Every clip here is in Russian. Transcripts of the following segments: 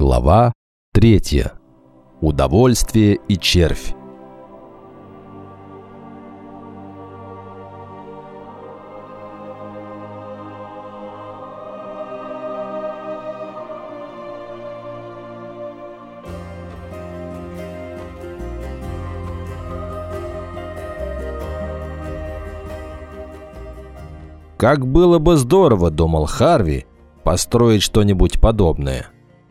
Глава 3. Удовольствие и червь. Как было бы здорово, думал Харви, построить что-нибудь подобное –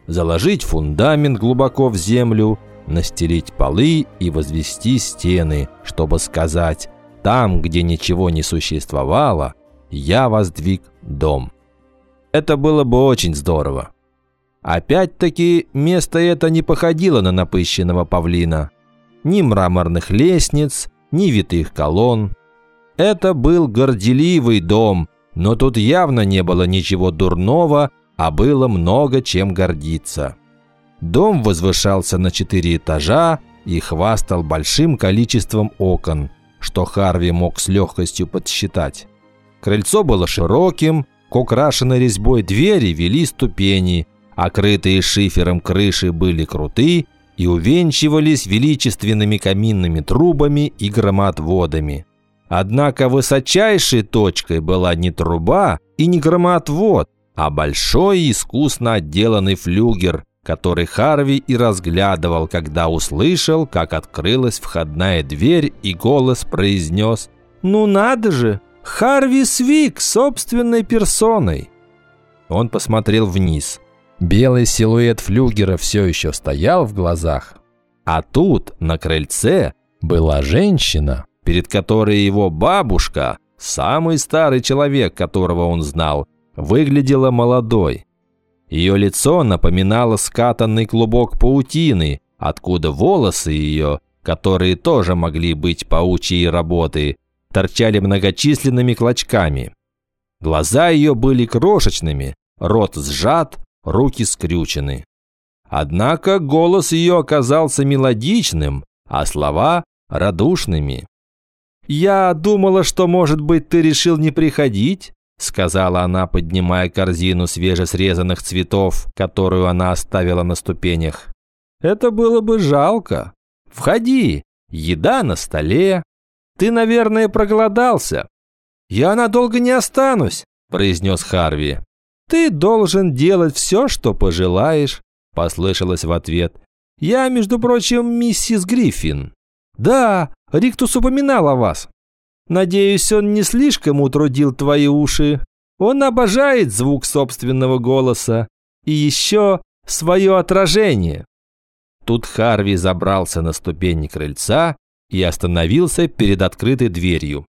заложить фундамент глубоко в землю, настелить полы и возвести стены, чтобы сказать «там, где ничего не существовало, я воздвиг дом». Это было бы очень здорово. Опять-таки, место это не походило на напыщенного павлина. Ни мраморных лестниц, ни витых колонн. Это был горделивый дом, но тут явно не было ничего дурного а было много чем гордиться. Дом возвышался на четыре этажа и хвастал большим количеством окон, что Харви мог с легкостью подсчитать. Крыльцо было широким, к украшенной резьбой двери вели ступени, а крытые шифером крыши были круты и увенчивались величественными каминными трубами и громоотводами. Однако высочайшей точкой была не труба и не громоотвод, а большой искусно отделанный флюгер, который Харви и разглядывал, когда услышал, как открылась входная дверь и голос произнес «Ну надо же! Харви Свик собственной персоной!» Он посмотрел вниз. Белый силуэт флюгера все еще стоял в глазах. А тут, на крыльце, была женщина, перед которой его бабушка, самый старый человек, которого он знал, выглядела молодой. Ее лицо напоминало скатанный клубок паутины, откуда волосы ее, которые тоже могли быть паучьей работы, торчали многочисленными клочками. Глаза ее были крошечными, рот сжат, руки скрючены. Однако голос ее оказался мелодичным, а слова – радушными. «Я думала, что, может быть, ты решил не приходить?» Сказала она, поднимая корзину свежесрезанных цветов, которую она оставила на ступенях. «Это было бы жалко. Входи, еда на столе. Ты, наверное, проголодался». «Я надолго не останусь», – произнес Харви. «Ты должен делать все, что пожелаешь», – послышалось в ответ. «Я, между прочим, миссис Гриффин». «Да, Риктус упоминал о вас». Надеюсь, он не слишком утрудил твои уши. Он обожает звук собственного голоса и еще свое отражение. Тут Харви забрался на ступени крыльца и остановился перед открытой дверью.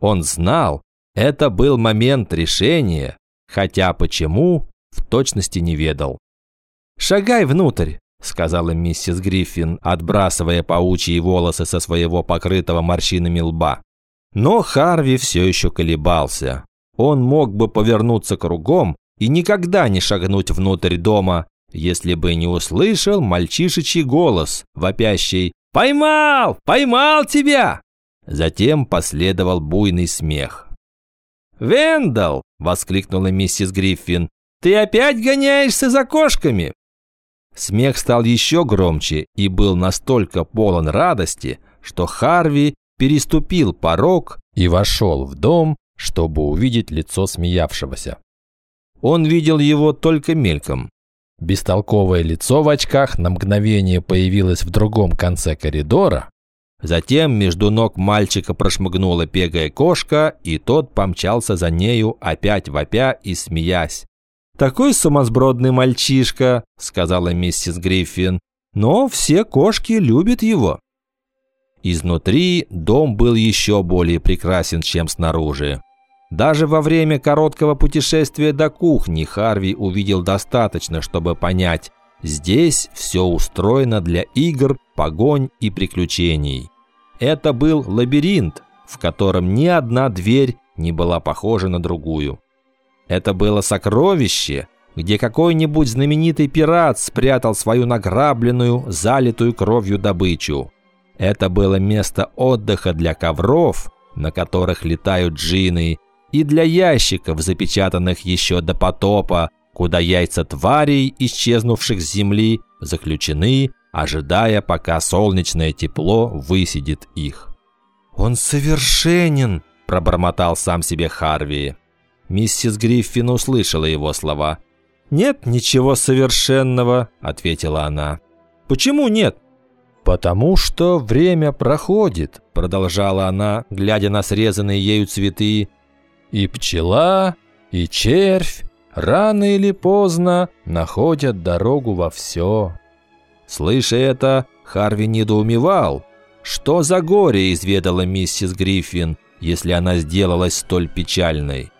Он знал, это был момент решения, хотя почему, в точности не ведал. «Шагай внутрь», – сказала миссис Гриффин, отбрасывая паучьи волосы со своего покрытого морщинами лба. Но Харви все еще колебался. Он мог бы повернуться кругом и никогда не шагнуть внутрь дома, если бы не услышал мальчишечий голос, вопящий «Поймал! Поймал тебя!» Затем последовал буйный смех. «Вендал!» – воскликнула миссис Гриффин. «Ты опять гоняешься за кошками?» Смех стал еще громче и был настолько полон радости, что Харви переступил порог и вошел в дом, чтобы увидеть лицо смеявшегося. Он видел его только мельком. Бестолковое лицо в очках на мгновение появилось в другом конце коридора. Затем между ног мальчика прошмыгнула пегая кошка, и тот помчался за нею, опять вопя и смеясь. «Такой сумасбродный мальчишка», – сказала миссис Гриффин. «Но все кошки любят его». Изнутри дом был еще более прекрасен, чем снаружи. Даже во время короткого путешествия до кухни Харви увидел достаточно, чтобы понять, здесь все устроено для игр, погонь и приключений. Это был лабиринт, в котором ни одна дверь не была похожа на другую. Это было сокровище, где какой-нибудь знаменитый пират спрятал свою награбленную, залитую кровью добычу. Это было место отдыха для ковров, на которых летают джины, и для ящиков, запечатанных еще до потопа, куда яйца тварей, исчезнувших с земли, заключены, ожидая, пока солнечное тепло высидит их. «Он совершенен!» – пробормотал сам себе Харви. Миссис Гриффин услышала его слова. «Нет ничего совершенного», – ответила она. «Почему нет?» «Потому что время проходит», – продолжала она, глядя на срезанные ею цветы. «И пчела, и червь рано или поздно находят дорогу во все». Слыша это, Харви недоумевал. Что за горе изведала миссис Гриффин, если она сделалась столь печальной?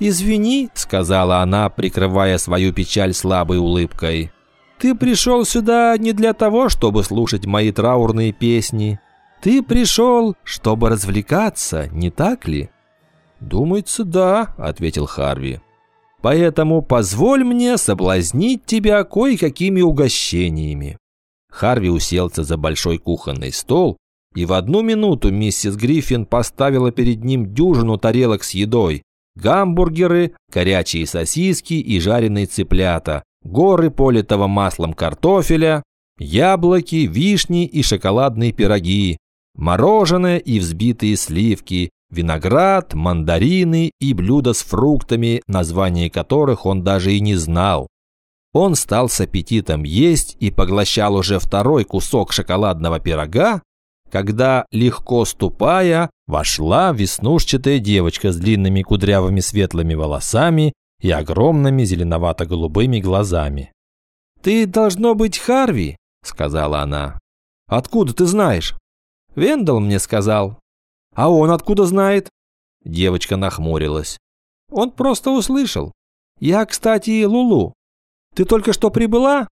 «Извини», — сказала она, прикрывая свою печаль слабой улыбкой. «Ты пришел сюда не для того, чтобы слушать мои траурные песни. Ты пришел, чтобы развлекаться, не так ли?» «Думается, да», — ответил Харви. «Поэтому позволь мне соблазнить тебя кое-какими угощениями». Харви уселся за большой кухонный стол, и в одну минуту миссис Гриффин поставила перед ним дюжину тарелок с едой, Гамбургеры, горячие сосиски и жареные цыплята, горы политого маслом картофеля, яблоки, вишни и шоколадные пироги, мороженое и взбитые сливки, виноград, мандарины и блюда с фруктами, название которых он даже и не знал. Он стал с аппетитом есть и поглощал уже второй кусок шоколадного пирога, когда, легко ступая, вошла веснушчатая девочка с длинными кудрявыми светлыми волосами и огромными зеленовато-голубыми глазами. «Ты, должно быть, Харви», — сказала она. «Откуда ты знаешь?» «Вендел мне сказал». «А он откуда знает?» Девочка нахмурилась. «Он просто услышал. Я, кстати, Лулу. Ты только что прибыла?»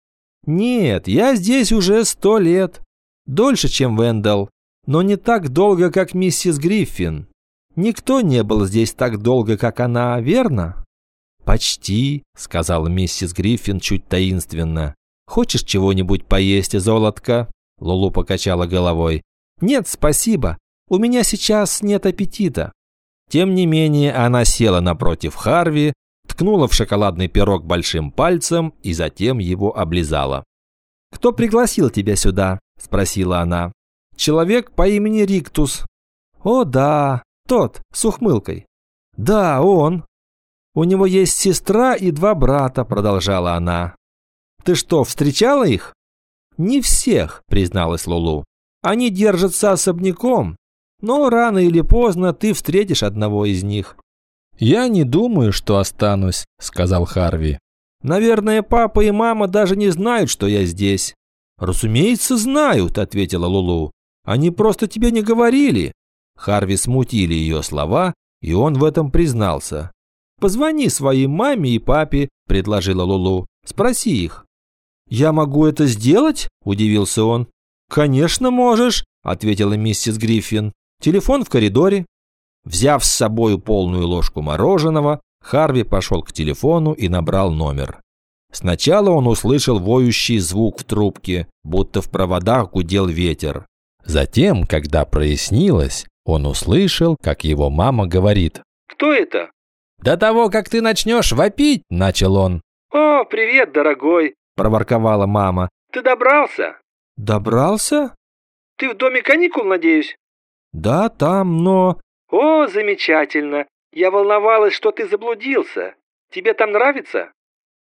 «Нет, я здесь уже сто лет. Дольше, чем Вендел, но не так долго, как миссис Гриффин. Никто не был здесь так долго, как она, верно? Почти, сказала миссис Гриффин чуть таинственно. Хочешь чего-нибудь поесть, золотко? Лулу покачала головой. Нет, спасибо. У меня сейчас нет аппетита. Тем не менее, она села напротив Харви, ткнула в шоколадный пирог большим пальцем и затем его облизала. «Кто пригласил тебя сюда?» – спросила она. «Человек по имени Риктус». «О, да, тот, с ухмылкой». «Да, он». «У него есть сестра и два брата», – продолжала она. «Ты что, встречала их?» «Не всех», – призналась Лулу. «Они держатся особняком, но рано или поздно ты встретишь одного из них». «Я не думаю, что останусь», – сказал Харви. Наверное, папа и мама даже не знают, что я здесь». «Разумеется, знают», – ответила Лулу. «Они просто тебе не говорили». Харви смутили ее слова, и он в этом признался. «Позвони своей маме и папе», – предложила Лулу. «Спроси их». «Я могу это сделать?» – удивился он. «Конечно можешь», – ответила миссис Гриффин. «Телефон в коридоре». Взяв с собой полную ложку мороженого, Харви пошел к телефону и набрал номер. Сначала он услышал воющий звук в трубке, будто в проводах гудел ветер. Затем, когда прояснилось, он услышал, как его мама говорит. «Кто это?» «До того, как ты начнешь вопить», – начал он. «О, привет, дорогой», – проворковала мама. «Ты добрался?» «Добрался?» «Ты в доме каникул, надеюсь?» «Да, там, но...» «О, замечательно. Я волновалась, что ты заблудился. Тебе там нравится?»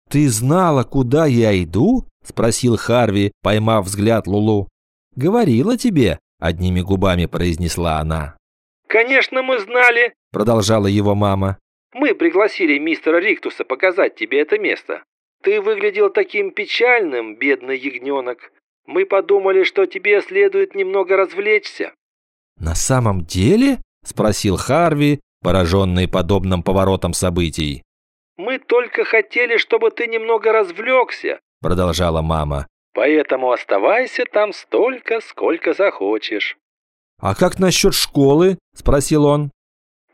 «Ты знала, куда я иду?» – спросил Харви, поймав взгляд Лулу. «Говорила тебе», – одними губами произнесла она. «Конечно, мы знали», – продолжала его мама. «Мы пригласили мистера Риктуса показать тебе это место. Ты выглядел таким печальным, бедный ягненок. Мы подумали, что тебе следует немного развлечься». «На самом деле?» – спросил Харви, пораженный подобным поворотом событий. «Мы только хотели, чтобы ты немного развлекся», – продолжала мама. «Поэтому оставайся там столько, сколько захочешь». «А как насчет школы?» – спросил он.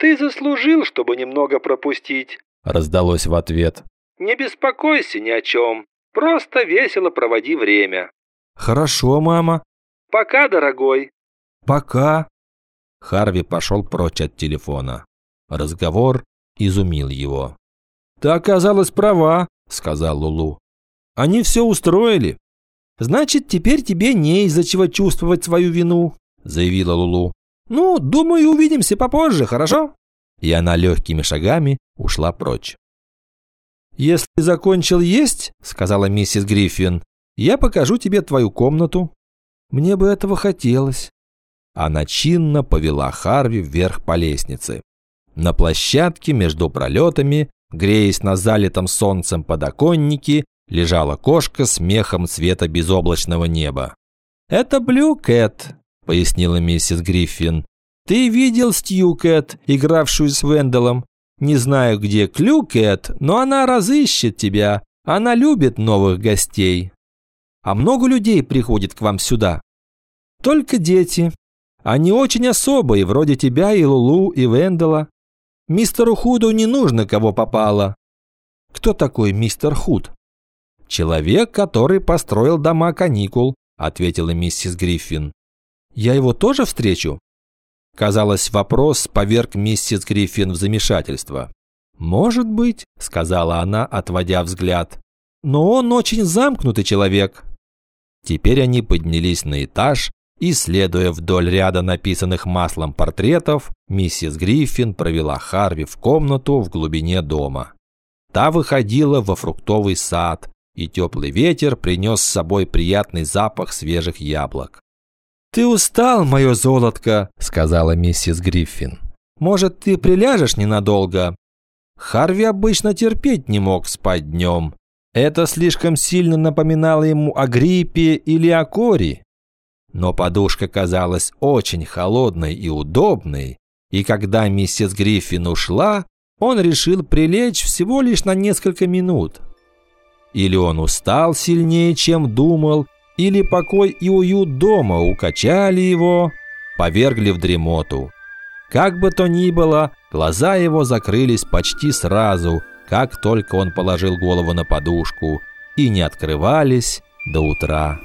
«Ты заслужил, чтобы немного пропустить», – раздалось в ответ. «Не беспокойся ни о чем. Просто весело проводи время». «Хорошо, мама». «Пока, дорогой». «Пока». Харви пошел прочь от телефона. Разговор изумил его. «Ты оказалась права», – сказал Лулу. «Они все устроили». «Значит, теперь тебе не из-за чего чувствовать свою вину», – заявила Лулу. «Ну, думаю, увидимся попозже, хорошо?» И она легкими шагами ушла прочь. «Если закончил есть, — сказала миссис Гриффин, — я покажу тебе твою комнату. Мне бы этого хотелось». Она чинно повела Харви вверх по лестнице. На площадке между пролетами, греясь на залитом солнцем подоконнике, лежала кошка с мехом цвета безоблачного неба. «Это Блю Кэт», — пояснила миссис Гриффин. «Ты видел Стью Кэт, игравшую с Венделом? Не знаю, где Клю Кэт, но она разыщет тебя. Она любит новых гостей». «А много людей приходит к вам сюда?» «Только дети. Они очень особые, вроде тебя и Лулу, и Вендела. Мистеру Худу не нужно, кого попало». «Кто такой мистер Худ?» «Человек, который построил дома каникул», ответила миссис Гриффин. «Я его тоже встречу?» Казалось, вопрос поверг миссис Гриффин в замешательство. «Может быть», – сказала она, отводя взгляд. «Но он очень замкнутый человек». Теперь они поднялись на этаж, и, следуя вдоль ряда написанных маслом портретов, миссис Гриффин провела Харви в комнату в глубине дома. Та выходила во фруктовый сад, и теплый ветер принес с собой приятный запах свежих яблок. «Ты устал, мое золотко», – сказала миссис Гриффин. «Может, ты приляжешь ненадолго?» Харви обычно терпеть не мог спать днем. Это слишком сильно напоминало ему о гриппе или о кори. Но подушка казалась очень холодной и удобной, и когда миссис Гриффин ушла, он решил прилечь всего лишь на несколько минут. Или он устал сильнее, чем думал, или покой и уют дома укачали его, повергли в дремоту. Как бы то ни было, глаза его закрылись почти сразу, как только он положил голову на подушку, и не открывались до утра.